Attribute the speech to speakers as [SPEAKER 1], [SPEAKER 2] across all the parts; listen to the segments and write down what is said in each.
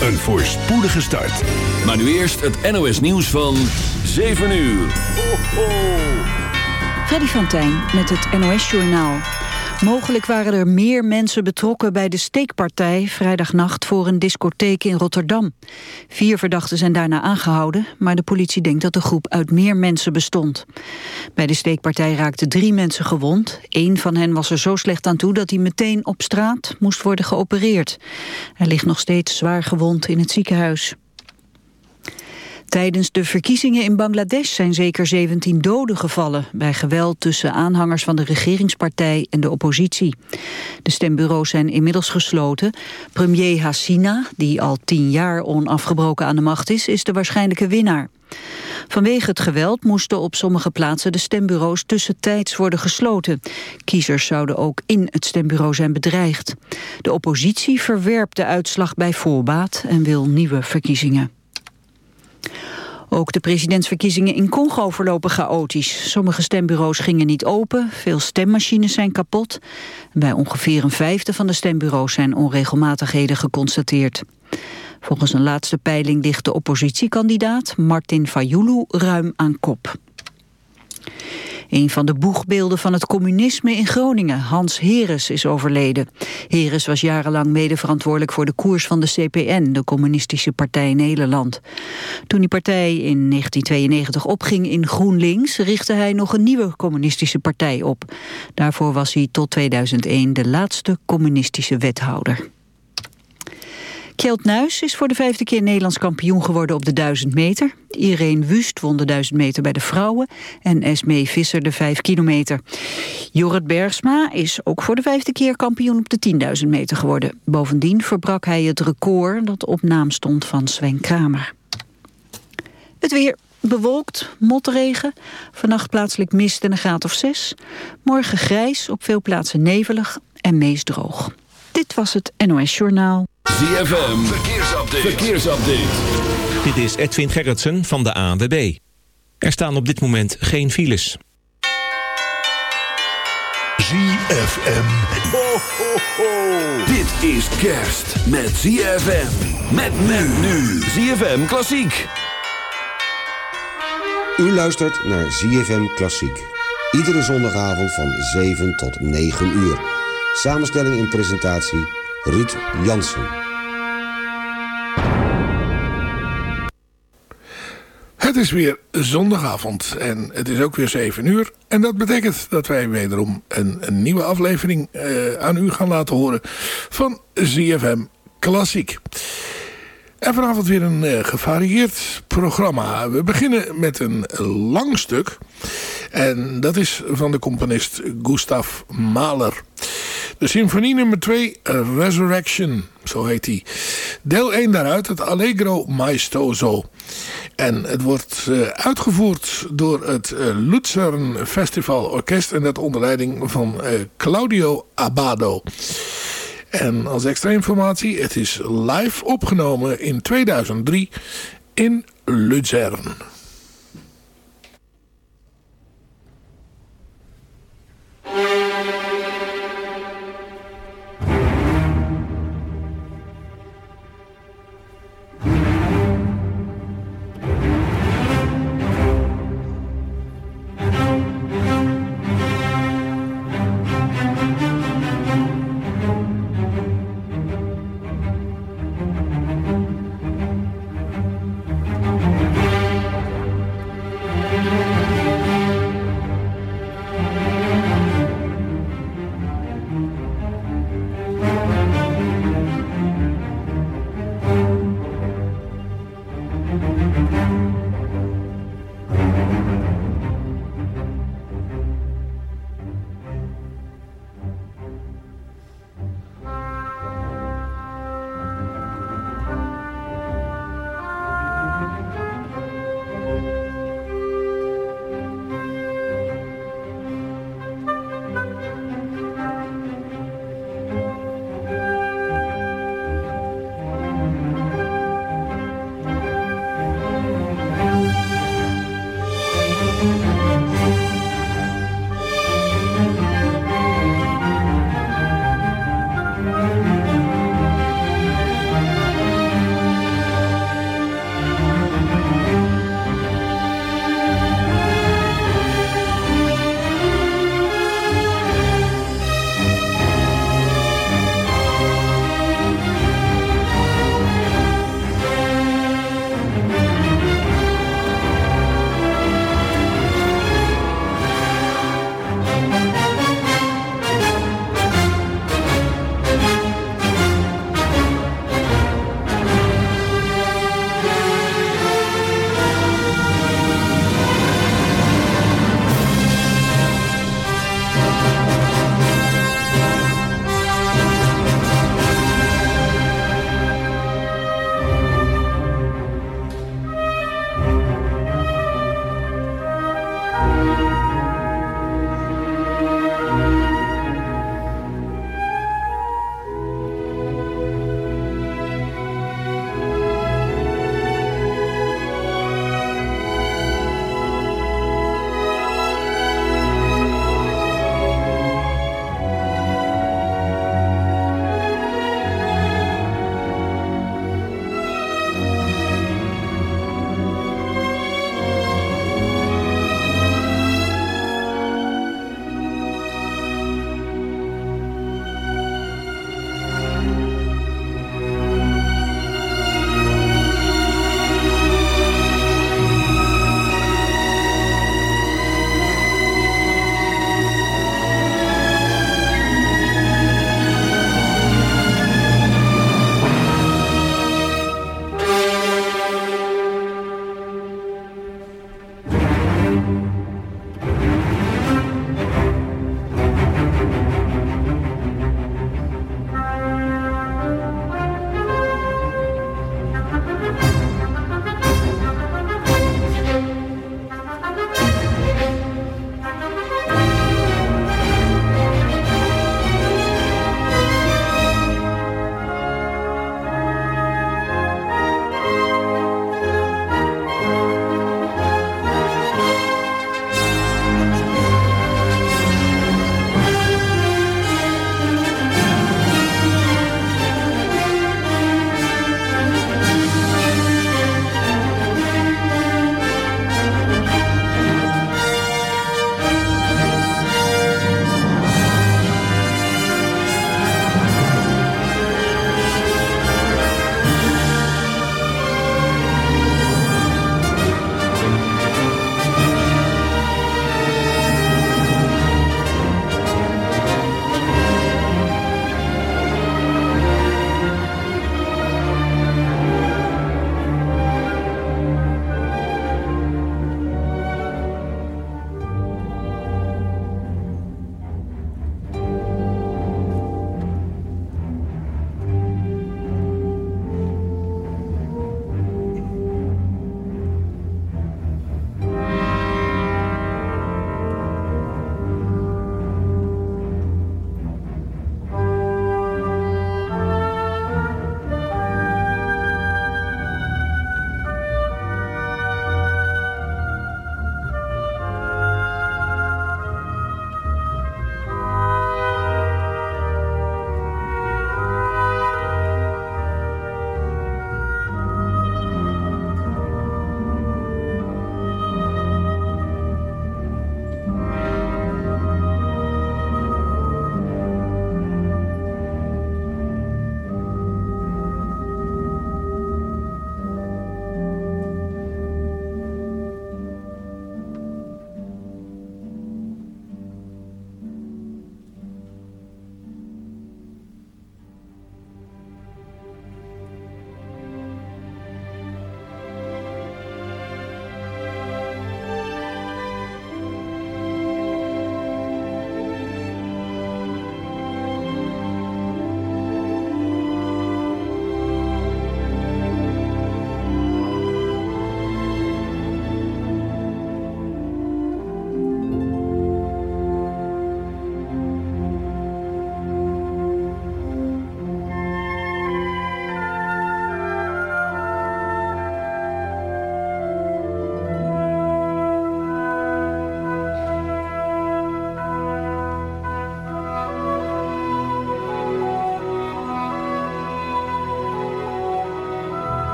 [SPEAKER 1] Een voorspoedige start.
[SPEAKER 2] Maar nu eerst het NOS nieuws van 7 uur. Ho, ho.
[SPEAKER 3] Freddy van Tijn met het NOS Journaal. Mogelijk waren er meer mensen betrokken bij de steekpartij vrijdagnacht voor een discotheek in Rotterdam. Vier verdachten zijn daarna aangehouden, maar de politie denkt dat de groep uit meer mensen bestond. Bij de steekpartij raakten drie mensen gewond. Eén van hen was er zo slecht aan toe dat hij meteen op straat moest worden geopereerd. Hij ligt nog steeds zwaar gewond in het ziekenhuis. Tijdens de verkiezingen in Bangladesh zijn zeker 17 doden gevallen... bij geweld tussen aanhangers van de regeringspartij en de oppositie. De stembureaus zijn inmiddels gesloten. Premier Hasina, die al tien jaar onafgebroken aan de macht is... is de waarschijnlijke winnaar. Vanwege het geweld moesten op sommige plaatsen de stembureaus tussentijds worden gesloten. Kiezers zouden ook in het stembureau zijn bedreigd. De oppositie verwerpt de uitslag bij voorbaat en wil nieuwe verkiezingen. Ook de presidentsverkiezingen in Congo verlopen chaotisch. Sommige stembureaus gingen niet open, veel stemmachines zijn kapot. Bij ongeveer een vijfde van de stembureaus zijn onregelmatigheden geconstateerd. Volgens een laatste peiling ligt de oppositiekandidaat Martin Fayulu ruim aan kop. Een van de boegbeelden van het communisme in Groningen, Hans Heres, is overleden. Heres was jarenlang mede verantwoordelijk voor de koers van de CPN, de Communistische Partij Nederland. Toen die partij in 1992 opging in GroenLinks, richtte hij nog een nieuwe communistische partij op. Daarvoor was hij tot 2001 de laatste communistische wethouder. Kjeld Nuis is voor de vijfde keer Nederlands kampioen geworden op de 1000 meter. Irene Wust won de 1000 meter bij de vrouwen en Esmee Visser de 5 kilometer. Jorrit Bergsma is ook voor de vijfde keer kampioen op de 10.000 meter geworden. Bovendien verbrak hij het record dat op naam stond van Sven Kramer. Het weer bewolkt, motregen, vannacht plaatselijk mist en een graad of 6. Morgen grijs, op veel plaatsen nevelig en meest droog. Dit was het NOS Journaal.
[SPEAKER 2] ZFM, verkeersupdate. verkeersupdate.
[SPEAKER 4] Dit is Edwin Gerritsen van de ANWB. Er staan op dit moment geen files.
[SPEAKER 1] ZFM.
[SPEAKER 2] Ho, ho, ho. Dit is kerst met ZFM. Met men nu. ZFM Klassiek.
[SPEAKER 5] U luistert naar ZFM Klassiek. Iedere zondagavond van 7 tot 9 uur. Samenstelling en presentatie Ruud Jansen.
[SPEAKER 6] Het is weer zondagavond en het is ook weer 7 uur. En dat betekent dat wij wederom een, een nieuwe aflevering uh, aan u gaan laten horen van ZFM Klassiek. En vanavond weer een uh, gevarieerd programma. We beginnen met een lang stuk. En dat is van de componist Gustav Mahler. Symfonie nummer 2, Resurrection, zo heet die. Deel 1 daaruit, het Allegro Maestoso. En het wordt uh, uitgevoerd door het uh, Luzern Festival Orkest... en dat onder leiding van uh, Claudio Abado. En als extra informatie, het is live opgenomen in 2003 in Luzern.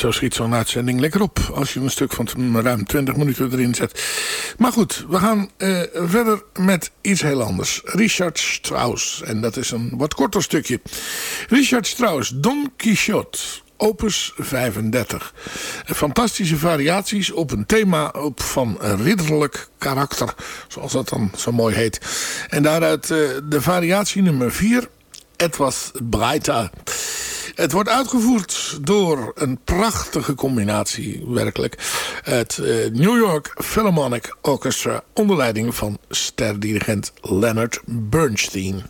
[SPEAKER 6] Zo schiet zo'n uitzending lekker op. Als je een stuk van ruim 20 minuten erin zet. Maar goed, we gaan uh, verder met iets heel anders. Richard Strauss. En dat is een wat korter stukje. Richard Strauss, Don Quixote opus 35. Fantastische variaties op een thema op van ridderlijk karakter, zoals dat dan zo mooi heet. En daaruit uh, de variatie nummer 4, Etwas Breiter. Het wordt uitgevoerd door een prachtige combinatie, werkelijk. Het uh, New York Philharmonic Orchestra onder leiding van sterdirigent Leonard Bernstein.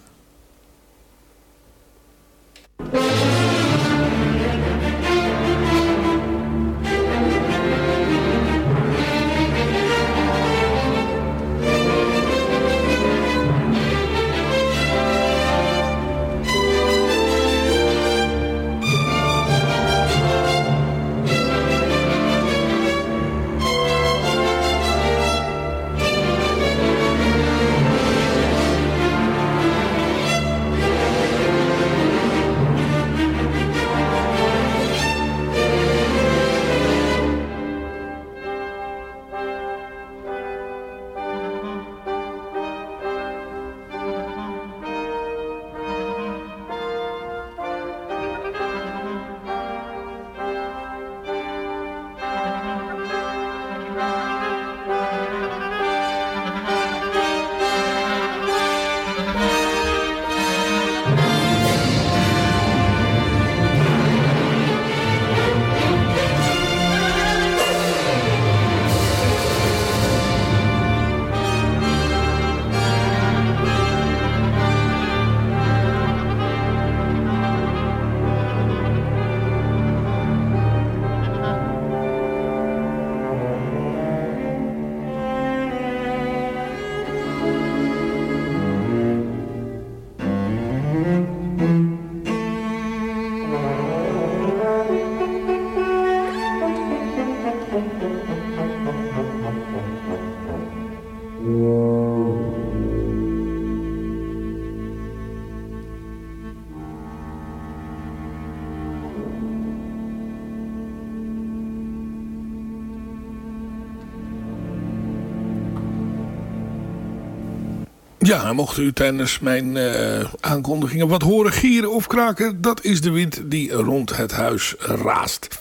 [SPEAKER 6] Ja, mocht u tijdens mijn uh, aankondigingen wat horen gieren of kraken... dat is de wind die rond het huis raast.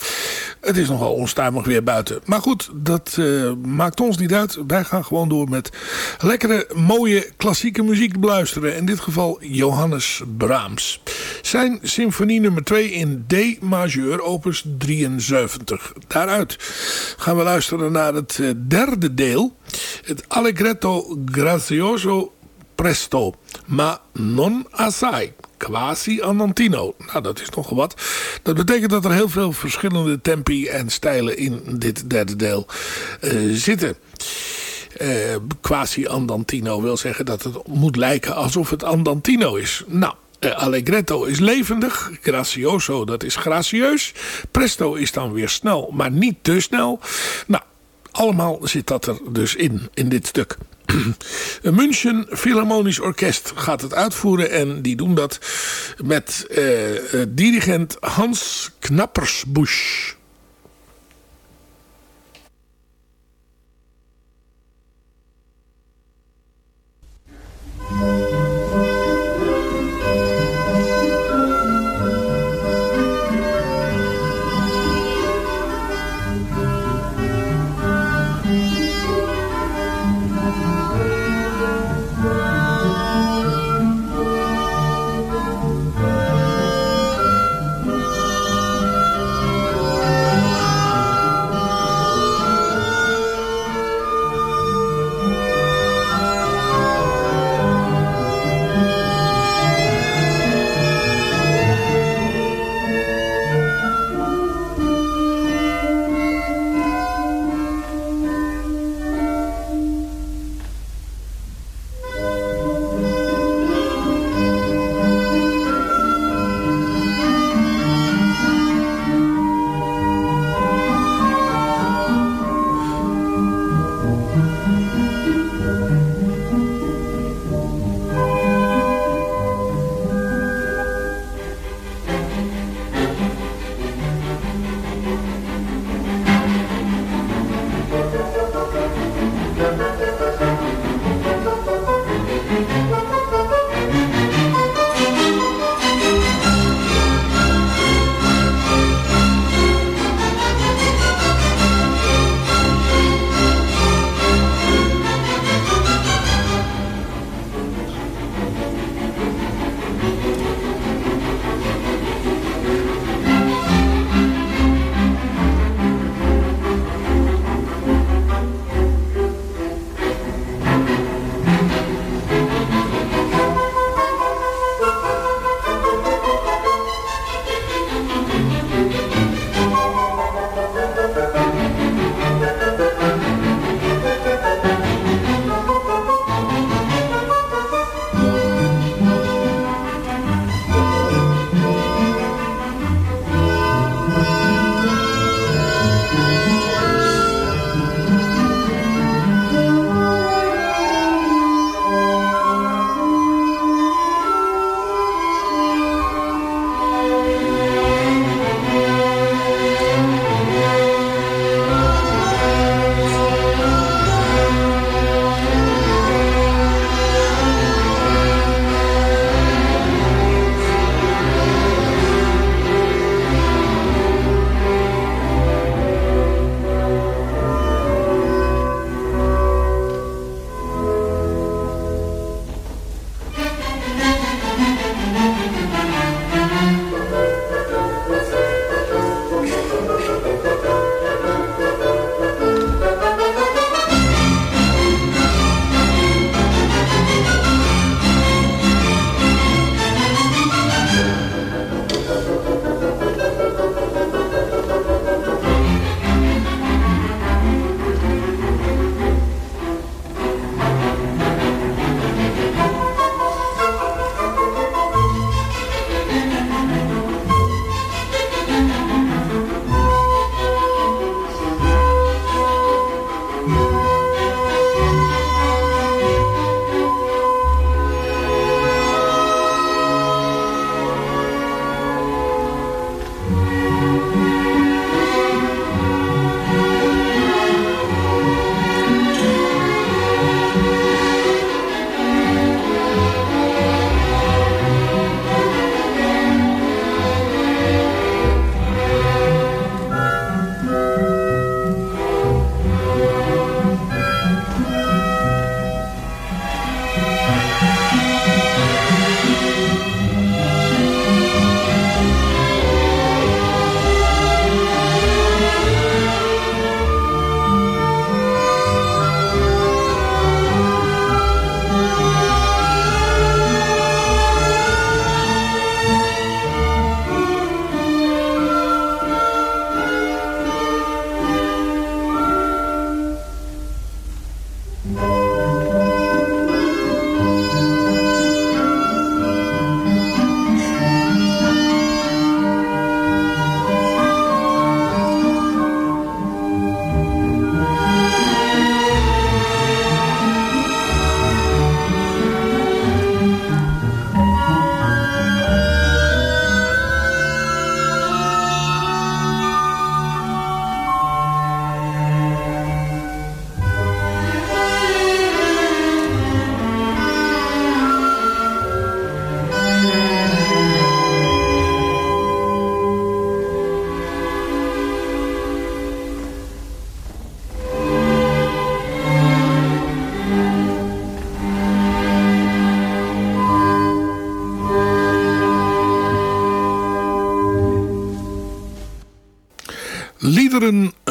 [SPEAKER 6] Het is nogal onstuimig weer buiten. Maar goed, dat uh, maakt ons niet uit. Wij gaan gewoon door met lekkere, mooie, klassieke muziek beluisteren. In dit geval Johannes Brahms. Zijn symfonie nummer 2 in D majeur, opus 73. Daaruit gaan we luisteren naar het uh, derde deel. Het Allegretto Grazioso presto, ma non assai. Quasi andantino. Nou, dat is nogal wat. Dat betekent dat er heel veel verschillende tempi en stijlen in dit derde deel uh, zitten. Uh, quasi andantino wil zeggen dat het moet lijken alsof het andantino is. Nou, allegretto is levendig. Gracioso, dat is gracieus. Presto is dan weer snel, maar niet te snel. Nou, allemaal zit dat er dus in, in dit stuk. München Philharmonisch Orkest gaat het uitvoeren. En die doen dat met eh, eh dirigent Hans Knappersbusch.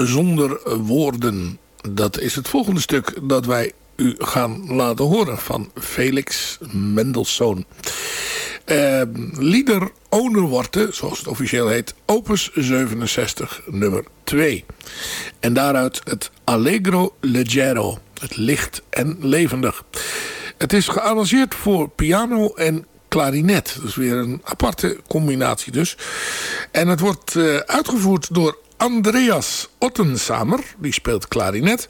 [SPEAKER 6] Zonder woorden. Dat is het volgende stuk dat wij u gaan laten horen van Felix Mendelssohn. Uh, lieder Onerworte, zoals het officieel heet, opus 67, nummer 2. En daaruit het Allegro Leggero, het licht en levendig. Het is gearrangeerd voor piano en klarinet. Is weer een aparte combinatie dus. En het wordt uh, uitgevoerd door Andreas Ottensamer, die speelt klarinet.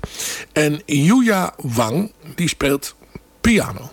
[SPEAKER 6] En Yuya Wang, die speelt piano.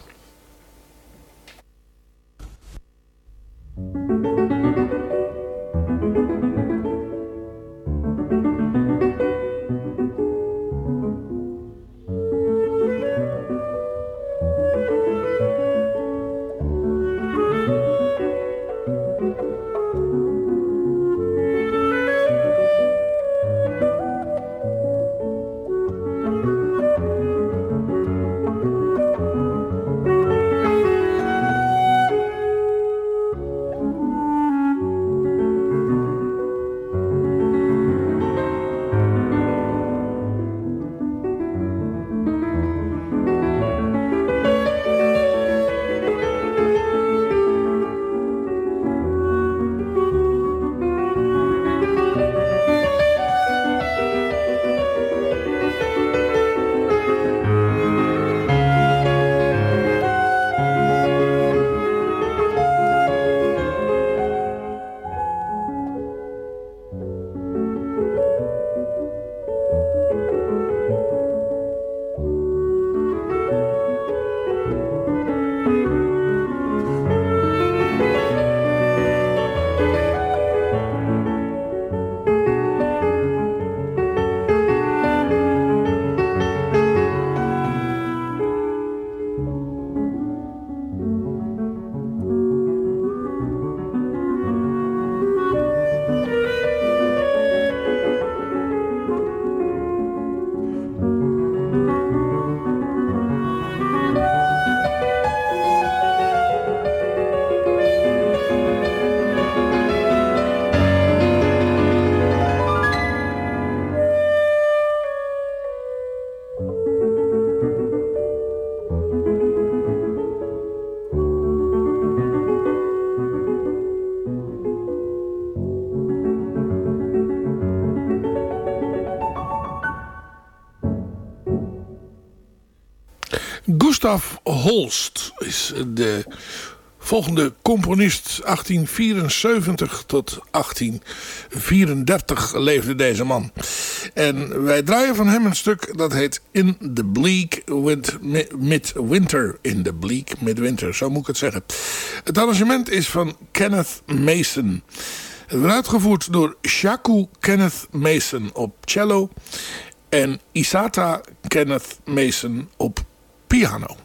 [SPEAKER 6] Gustav Holst is de volgende componist. 1874 tot 1834 leefde deze man. En wij draaien van hem een stuk dat heet In the Bleak Midwinter. In the Bleak Midwinter, zo moet ik het zeggen. Het arrangement is van Kenneth Mason. Het wordt uitgevoerd door Shaku Kenneth Mason op cello en Isata Kenneth Mason op piano.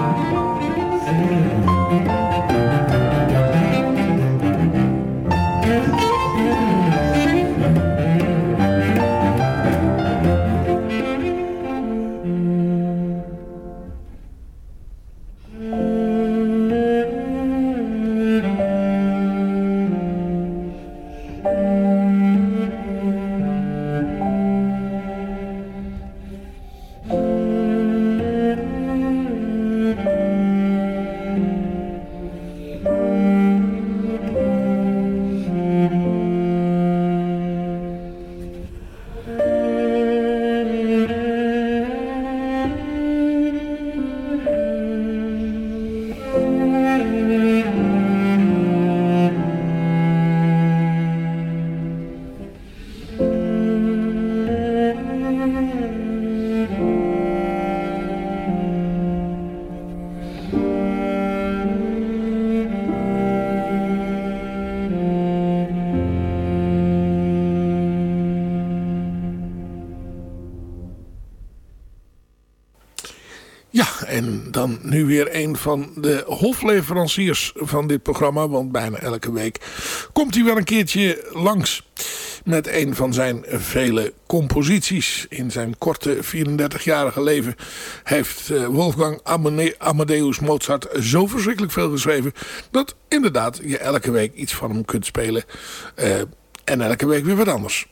[SPEAKER 6] Dan nu weer een van de hofleveranciers van dit programma. Want bijna elke week komt hij wel een keertje langs. Met een van zijn vele composities. In zijn korte 34-jarige leven heeft eh, Wolfgang Amadeus Mozart zo verschrikkelijk veel geschreven. Dat inderdaad je elke week iets van hem kunt spelen. Uh, en elke week weer wat anders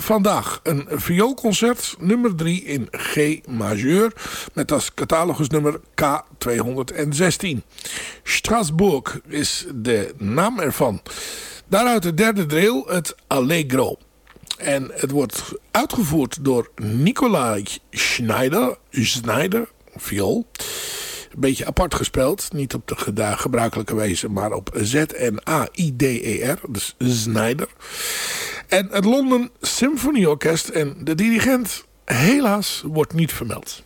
[SPEAKER 6] vandaag een vioolconcert nummer 3 in G majeur met als catalogusnummer K216. Strasbourg is de naam ervan. Daaruit de derde deel, het Allegro. En het wordt uitgevoerd door Nicolai Schneider, Schneider, viool. Een beetje apart gespeeld. Niet op de gebruikelijke wijze, maar op Z-N-A-I-D-E-R. Dus Schneider. En het London Symphony Orkest en de dirigent helaas wordt niet vermeld.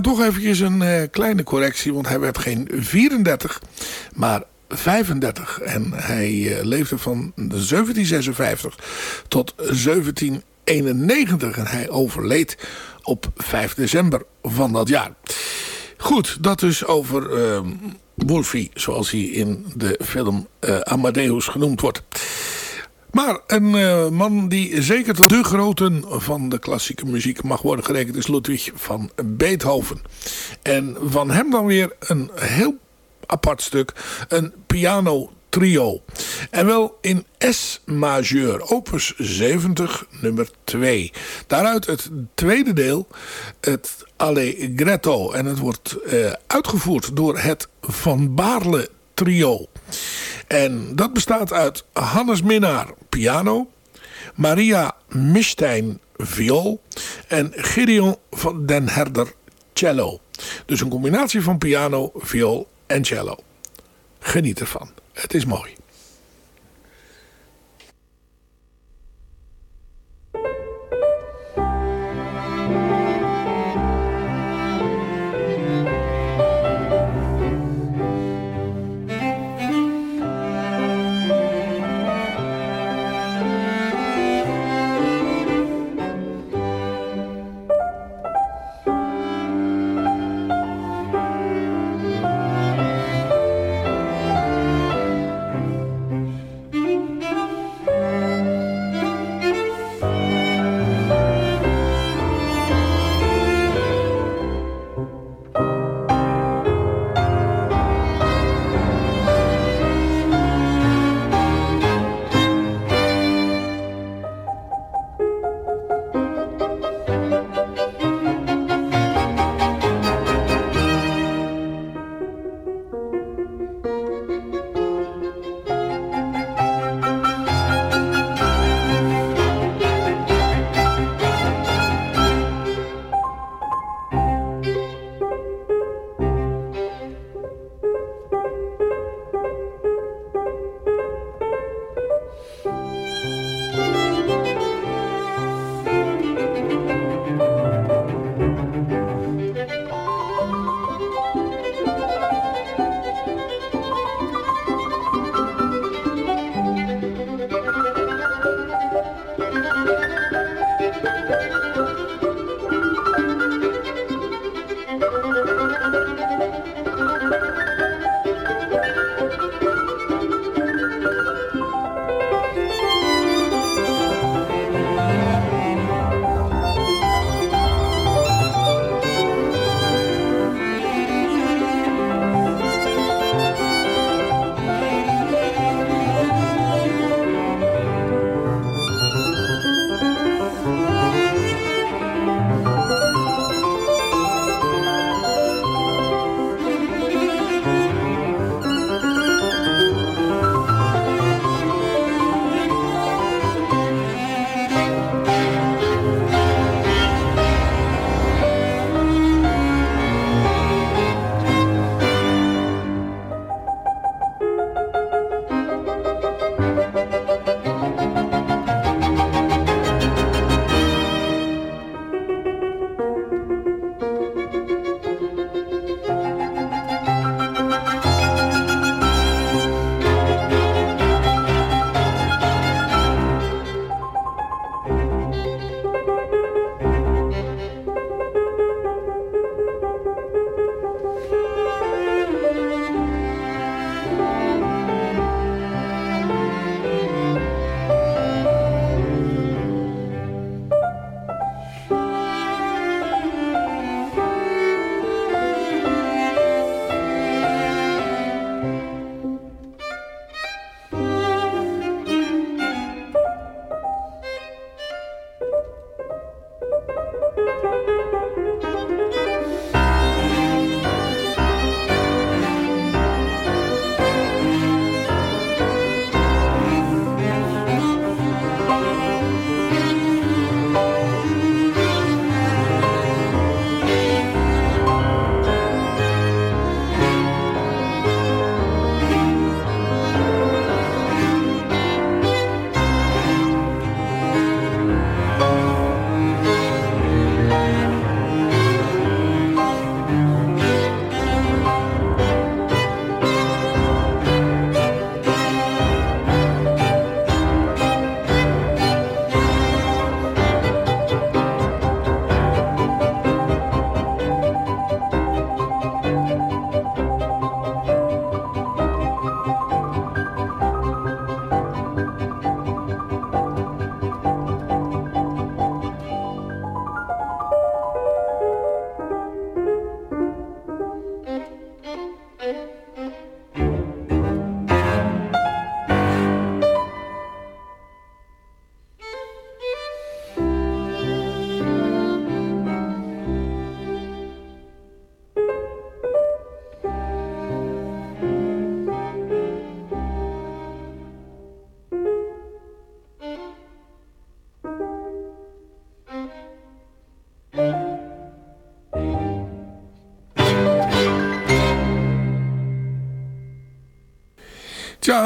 [SPEAKER 6] Toch eventjes een uh, kleine correctie, want hij werd geen 34, maar 35. En hij uh, leefde van 1756 tot 1791 en hij overleed op 5 december van dat jaar. Goed, dat dus over uh, Wolfie, zoals hij in de film Amadeus genoemd wordt. Maar een uh, man die zeker tot de groten van de klassieke muziek mag worden gerekend is Ludwig van Beethoven. En van hem dan weer een heel apart stuk, een piano trio. En wel in S majeur, opus 70, nummer 2. Daaruit het tweede deel, het Allegretto. En het wordt uh, uitgevoerd door het Van Baarle trio. En dat bestaat uit Hannes Minnaar, piano. Maria Mistein, viool. En Gideon van den Herder, cello. Dus een combinatie van piano, viool en cello. Geniet ervan. Het is mooi.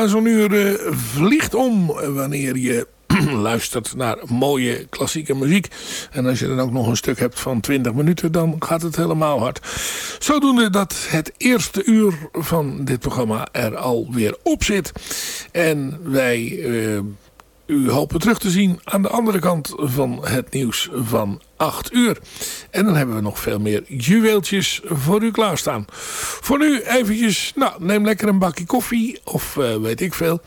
[SPEAKER 6] Zo'n uur uh, vliegt om wanneer je luistert naar mooie klassieke muziek. En als je dan ook nog een stuk hebt van 20 minuten, dan gaat het helemaal hard. Zodoende dat het eerste uur van dit programma er alweer op zit. En wij... Uh, u hopen terug te zien aan de andere kant van het nieuws van 8 uur. En dan hebben we nog veel meer juweeltjes voor u klaarstaan. Voor nu eventjes, nou, neem lekker een bakje koffie of uh, weet ik veel.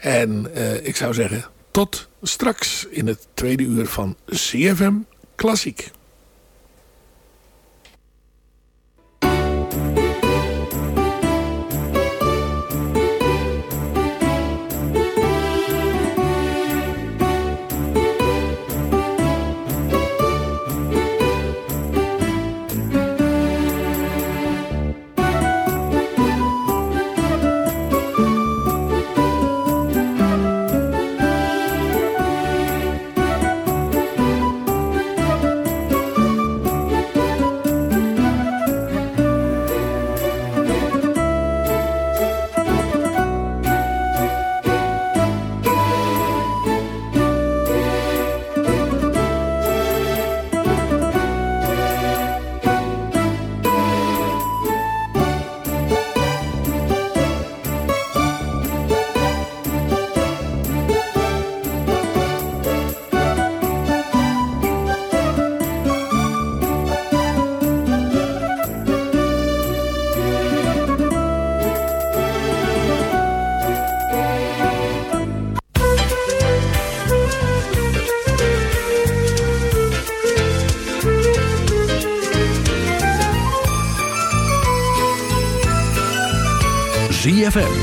[SPEAKER 6] En uh, ik zou zeggen, tot straks in het tweede uur van CFM Klassiek.